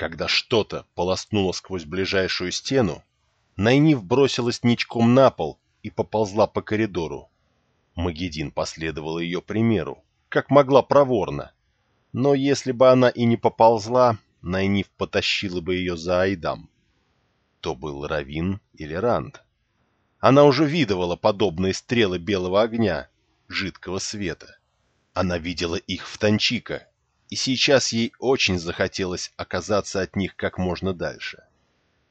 Когда что-то полоснуло сквозь ближайшую стену, Найниф бросилась ничком на пол и поползла по коридору. Магедин последовала ее примеру, как могла проворно. Но если бы она и не поползла, Найниф потащила бы ее за Айдам. То был Равин или Ранд. Она уже видывала подобные стрелы белого огня, жидкого света. Она видела их в Танчика, и сейчас ей очень захотелось оказаться от них как можно дальше.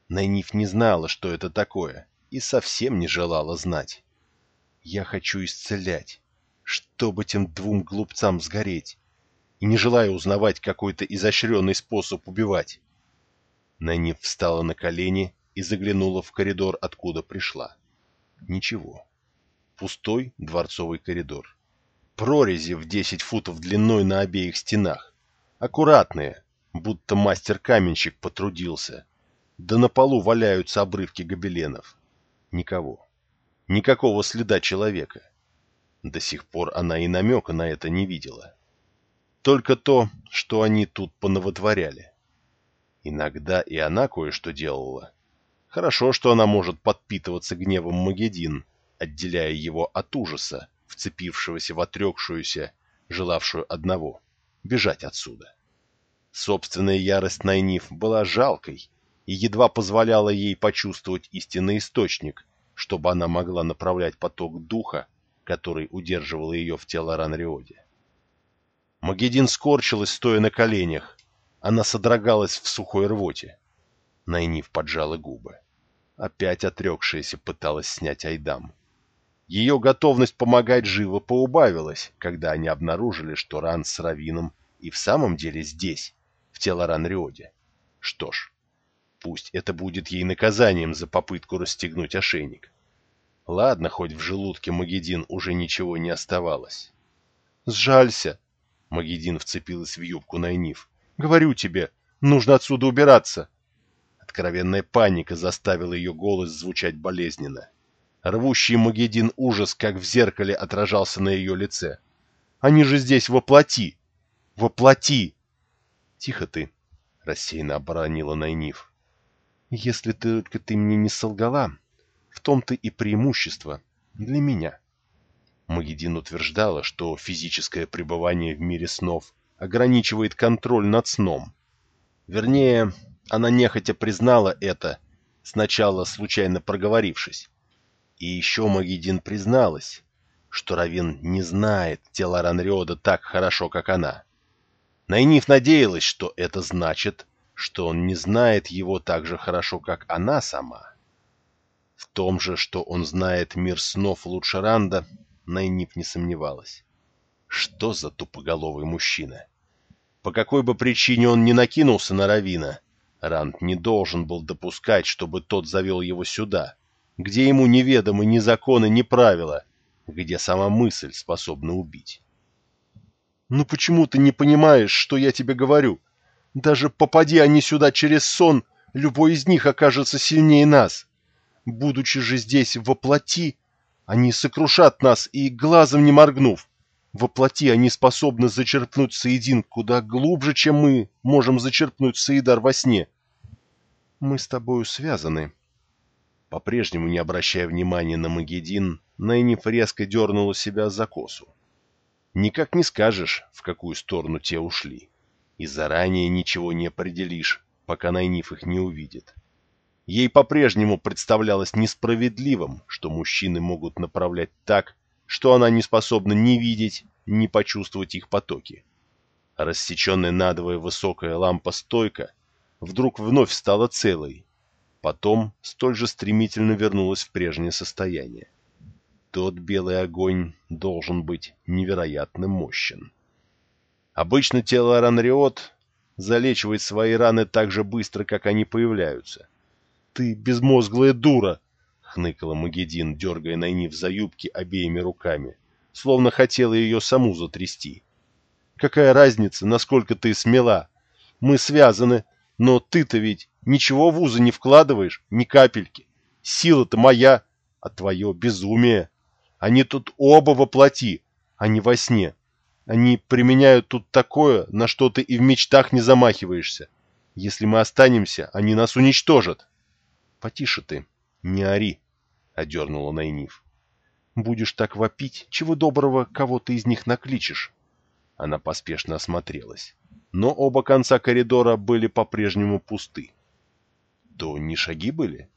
Найниф не знала, что это такое, и совсем не желала знать. «Я хочу исцелять, чтобы тем двум глупцам сгореть, и не желаю узнавать какой-то изощренный способ убивать». Найниф встала на колени и заглянула в коридор, откуда пришла. Ничего. Пустой дворцовый коридор. Прорези в 10 футов длиной на обеих стенах. Аккуратные, будто мастер-каменщик потрудился. Да на полу валяются обрывки гобеленов. Никого. Никакого следа человека. До сих пор она и намека на это не видела. Только то, что они тут понавотворяли. Иногда и она кое-что делала. Хорошо, что она может подпитываться гневом Магедин, отделяя его от ужаса, вцепившегося в отрекшуюся, желавшую одного — бежать отсюда. Собственная ярость Найниф была жалкой и едва позволяла ей почувствовать истинный источник, чтобы она могла направлять поток духа, который удерживал ее в тело Ранриоде. Магедин скорчилась, стоя на коленях. Она содрогалась в сухой рвоте. Найниф поджала губы. Опять отрекшаяся пыталась снять Айдам. Ее готовность помогать живо поубавилась, когда они обнаружили, что Ран с Равином и в самом деле здесь, в Телоран-Риоде. Что ж, пусть это будет ей наказанием за попытку расстегнуть ошейник. Ладно, хоть в желудке Магедин уже ничего не оставалось. «Сжалься!» — Магедин вцепилась в юбку Найниф. «Говорю тебе, нужно отсюда убираться!» Откровенная паника заставила ее голос звучать болезненно. Рвущий Магедин ужас, как в зеркале, отражался на ее лице. «Они же здесь воплоти! Воплоти!» «Тихо ты!» — рассеянно оборонила Найниф. «Если только ты мне не солгала, в том-то и преимущество для меня». Магедин утверждала, что физическое пребывание в мире снов ограничивает контроль над сном. Вернее, она нехотя признала это, сначала случайно проговорившись. И еще Магедин призналась, что Равин не знает тела Ранриода так хорошо, как она. Найниф надеялась, что это значит, что он не знает его так же хорошо, как она сама. В том же, что он знает мир снов лучше Ранда, Найниф не сомневалась. Что за тупоголовый мужчина? По какой бы причине он не накинулся на Равина, Ранд не должен был допускать, чтобы тот завел его сюда, где ему неведомы ни законы, ни правила, где сама мысль способна убить. «Ну почему ты не понимаешь, что я тебе говорю? Даже попади они сюда через сон, любой из них окажется сильнее нас. Будучи же здесь воплоти, они сокрушат нас и глазом не моргнув. Воплоти они способны зачерпнуть Саидин куда глубже, чем мы можем зачерпнуть Саидар во сне. Мы с тобою связаны. По-прежнему не обращая внимания на Магедин, Найниф резко дернула себя за косу. Никак не скажешь, в какую сторону те ушли. И заранее ничего не определишь, пока Найниф их не увидит. Ей по-прежнему представлялось несправедливым, что мужчины могут направлять так, что она не способна ни видеть, ни почувствовать их потоки. Рассеченная надвое высокая лампа-стойка вдруг вновь стала целой, потом столь же стремительно вернулась в прежнее состояние. Тот белый огонь должен быть невероятно мощен. Обычно тело Ранриот залечивает свои раны так же быстро, как они появляются. «Ты безмозглая дура!» — хныкала Магедин, дергая Найниф за юбки обеими руками, словно хотела ее саму затрясти. «Какая разница, насколько ты смела? Мы связаны, но ты-то ведь ничего в узы не вкладываешь, ни капельки. Сила-то моя, а твое безумие. Они тут оба воплоти, а не во сне. Они применяют тут такое, на что ты и в мечтах не замахиваешься. Если мы останемся, они нас уничтожат. — Потише ты, не ори, — одернула Найниф. — Будешь так вопить, чего доброго кого-то из них накличешь. Она поспешно осмотрелась. Но оба конца коридора были по-прежнему пусты. То не шаги были?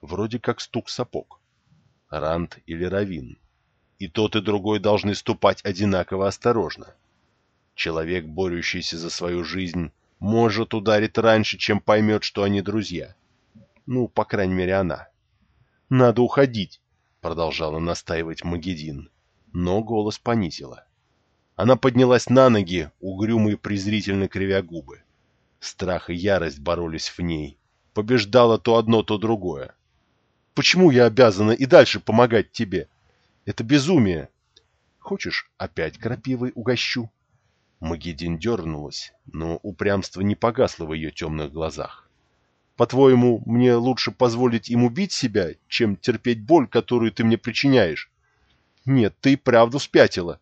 Вроде как стук сапог. Ранд или Равин. И тот, и другой должны ступать одинаково осторожно. Человек, борющийся за свою жизнь, может ударить раньше, чем поймет, что они друзья. Ну, по крайней мере, она. «Надо уходить», — продолжала настаивать Магедин, но голос понизила. Она поднялась на ноги, угрюмо и презрительно кривя губы. Страх и ярость боролись в ней. Побеждало то одно, то другое. «Почему я обязана и дальше помогать тебе? Это безумие!» «Хочешь, опять крапивой угощу?» Магедин дернулась, но упрямство не погасло в ее темных глазах. «По-твоему, мне лучше позволить им убить себя, чем терпеть боль, которую ты мне причиняешь? Нет, ты правду спятила.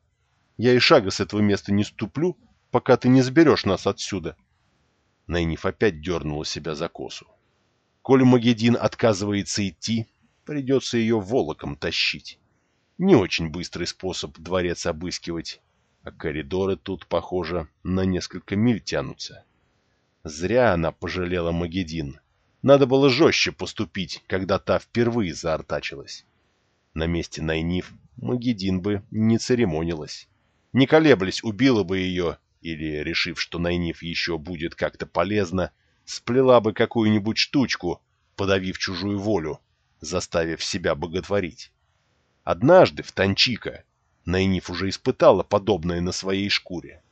Я и шага с этого места не ступлю, пока ты не заберешь нас отсюда». Найниф опять дернула себя за косу. Коль Магедин отказывается идти, придется ее волоком тащить. Не очень быстрый способ дворец обыскивать, а коридоры тут, похоже, на несколько миль тянутся. Зря она пожалела Магедин. Надо было жестче поступить, когда та впервые заортачилась. На месте Найниф Магедин бы не церемонилась. Не колеблясь, убила бы ее, или, решив, что Найниф еще будет как-то полезно, сплела бы какую-нибудь штучку, подавив чужую волю, заставив себя боготворить. Однажды в Танчика Найниф уже испытала подобное на своей шкуре.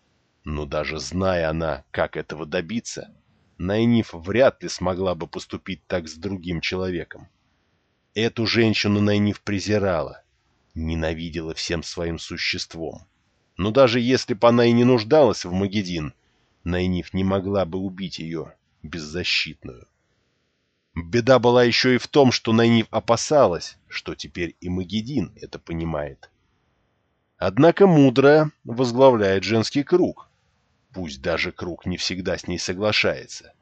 Но даже зная она, как этого добиться, Найниф вряд ли смогла бы поступить так с другим человеком. Эту женщину Найниф презирала, ненавидела всем своим существом. Но даже если бы она и не нуждалась в Магедин, Найниф не могла бы убить ее, беззащитную. Беда была еще и в том, что Найниф опасалась, что теперь и Магедин это понимает. Однако мудрая возглавляет женский круг, пусть даже круг не всегда с ней соглашается.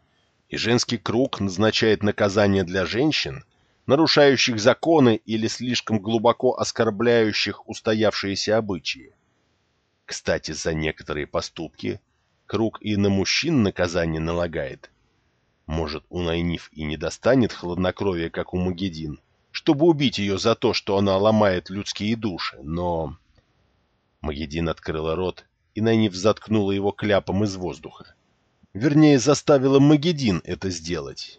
И женский круг назначает наказание для женщин, нарушающих законы или слишком глубоко оскорбляющих устоявшиеся обычаи. Кстати, за некоторые поступки круг и на мужчин наказание налагает. Может, у Найниф и не достанет хладнокровия, как у Магедин, чтобы убить ее за то, что она ломает людские души, но... Магедин открыла рот, и Найниф заткнула его кляпом из воздуха. Вернее, заставила Магедин это сделать.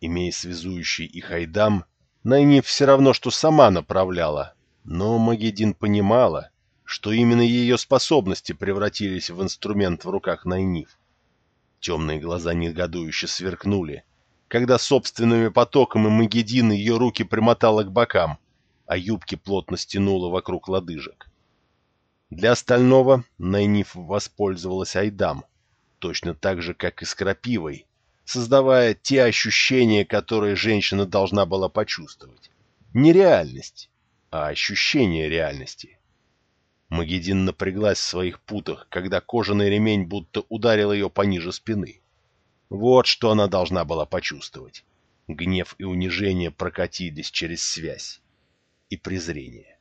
Имея связующий их Айдам, Найниф все равно, что сама направляла, но Магедин понимала, что именно ее способности превратились в инструмент в руках Найниф. Темные глаза негодующе сверкнули, когда собственными потоками Магедин ее руки примотала к бокам, а юбки плотно стянула вокруг лодыжек. Для остального Найниф воспользовалась Айдам, точно так же, как и с крапивой, создавая те ощущения, которые женщина должна была почувствовать. Не реальность, а ощущение реальности. Магедин напряглась в своих путах, когда кожаный ремень будто ударил ее пониже спины. Вот что она должна была почувствовать. Гнев и унижение прокатились через связь. И презрение.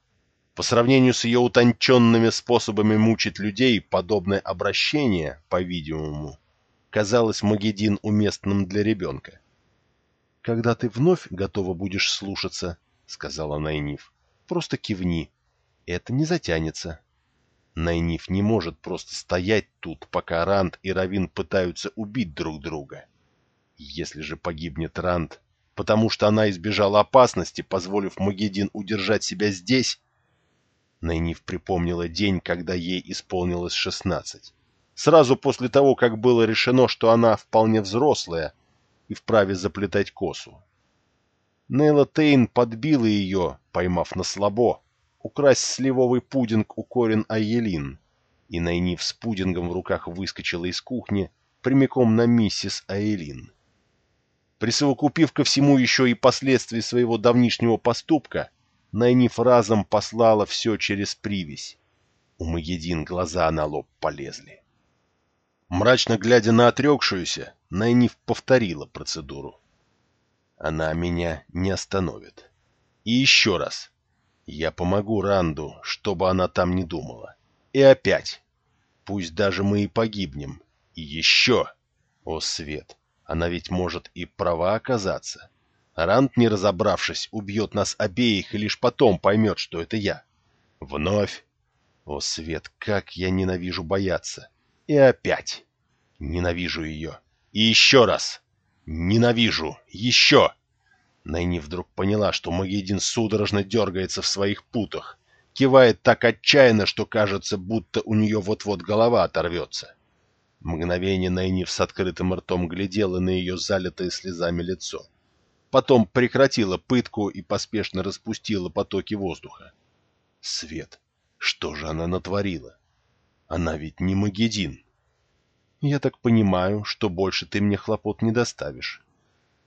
По сравнению с ее утонченными способами мучить людей, подобное обращение, по-видимому, казалось Магедин уместным для ребенка. «Когда ты вновь готова будешь слушаться», — сказала Найниф, — «просто кивни, это не затянется. Найниф не может просто стоять тут, пока Ранд и Равин пытаются убить друг друга. Если же погибнет Ранд, потому что она избежала опасности, позволив Магедин удержать себя здесь... Найниф припомнила день, когда ей исполнилось шестнадцать. Сразу после того, как было решено, что она вполне взрослая и вправе заплетать косу. Нейла Тейн подбила ее, поймав на слабо, украсть сливовый пудинг у Корин Айелин, и Найниф с пудингом в руках выскочила из кухни прямиком на миссис Айелин. Присовокупив ко всему еще и последствия своего давнишнего поступка, Найниф разом послала все через привязь. У Маедин глаза на лоб полезли. Мрачно глядя на отрекшуюся, Найниф повторила процедуру. Она меня не остановит. И еще раз. Я помогу Ранду, чтобы она там не думала. И опять. Пусть даже мы и погибнем. И еще. О, Свет, она ведь может и права оказаться. Ранд, не разобравшись, убьет нас обеих и лишь потом поймет, что это я. Вновь. О, Свет, как я ненавижу бояться. И опять. Ненавижу ее. И еще раз. Ненавижу. Еще. Найни вдруг поняла, что Магедин судорожно дергается в своих путах. Кивает так отчаянно, что кажется, будто у нее вот-вот голова оторвется. Мгновение Найниф с открытым ртом глядела на ее залитое слезами лицо. Потом прекратила пытку и поспешно распустила потоки воздуха. Свет. Что же она натворила? Она ведь не Магедин. Я так понимаю, что больше ты мне хлопот не доставишь.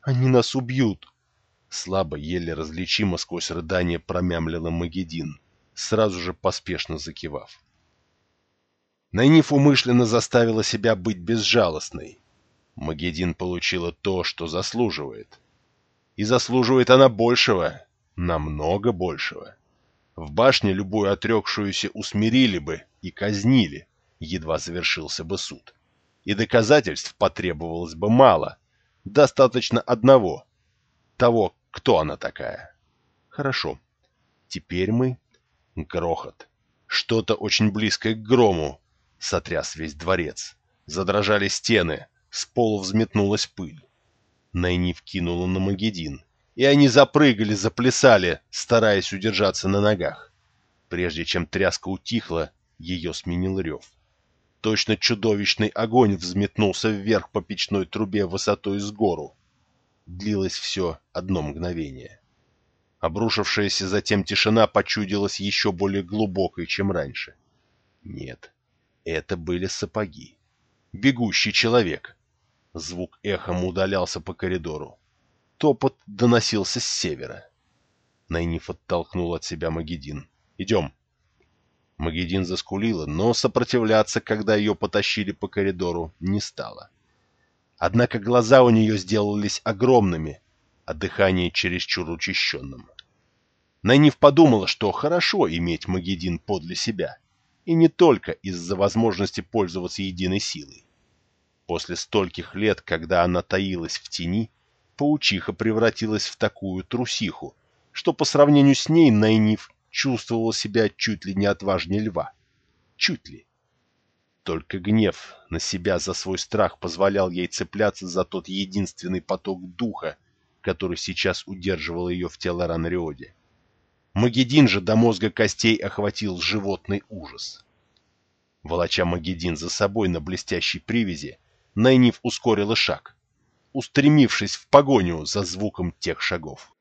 Они нас убьют. Слабо, еле различимо сквозь рыдание промямлила Магедин, сразу же поспешно закивав. Найниф умышленно заставила себя быть безжалостной. Магедин получила то, что заслуживает. И заслуживает она большего, намного большего. В башне любую отрекшуюся усмирили бы и казнили, едва завершился бы суд и доказательств потребовалось бы мало. Достаточно одного. Того, кто она такая. Хорошо. Теперь мы... Грохот. Что-то очень близкое к грому. Сотряс весь дворец. Задрожали стены. С пола взметнулась пыль. Найниф кинула на Магедин. И они запрыгали, заплясали, стараясь удержаться на ногах. Прежде чем тряска утихла, ее сменил рев. Точно чудовищный огонь взметнулся вверх по печной трубе высотой с гору. Длилось все одно мгновение. Обрушившаяся затем тишина почудилась еще более глубокой, чем раньше. Нет, это были сапоги. Бегущий человек. Звук эхом удалялся по коридору. Топот доносился с севера. Найниф оттолкнул от себя Магедин. «Идем!» Магедин заскулила, но сопротивляться, когда ее потащили по коридору, не стала. Однако глаза у нее сделались огромными, а дыхание чересчур учащенным. Найниф подумала, что хорошо иметь Магедин подле себя, и не только из-за возможности пользоваться единой силой. После стольких лет, когда она таилась в тени, паучиха превратилась в такую трусиху, что по сравнению с ней Найниф чувствовал себя чуть ли не отважнее льва. Чуть ли. Только гнев на себя за свой страх позволял ей цепляться за тот единственный поток духа, который сейчас удерживал ее в Телоранриоде. Магедин же до мозга костей охватил животный ужас. Волоча Магедин за собой на блестящей привязи, Найниф ускорила шаг, устремившись в погоню за звуком тех шагов.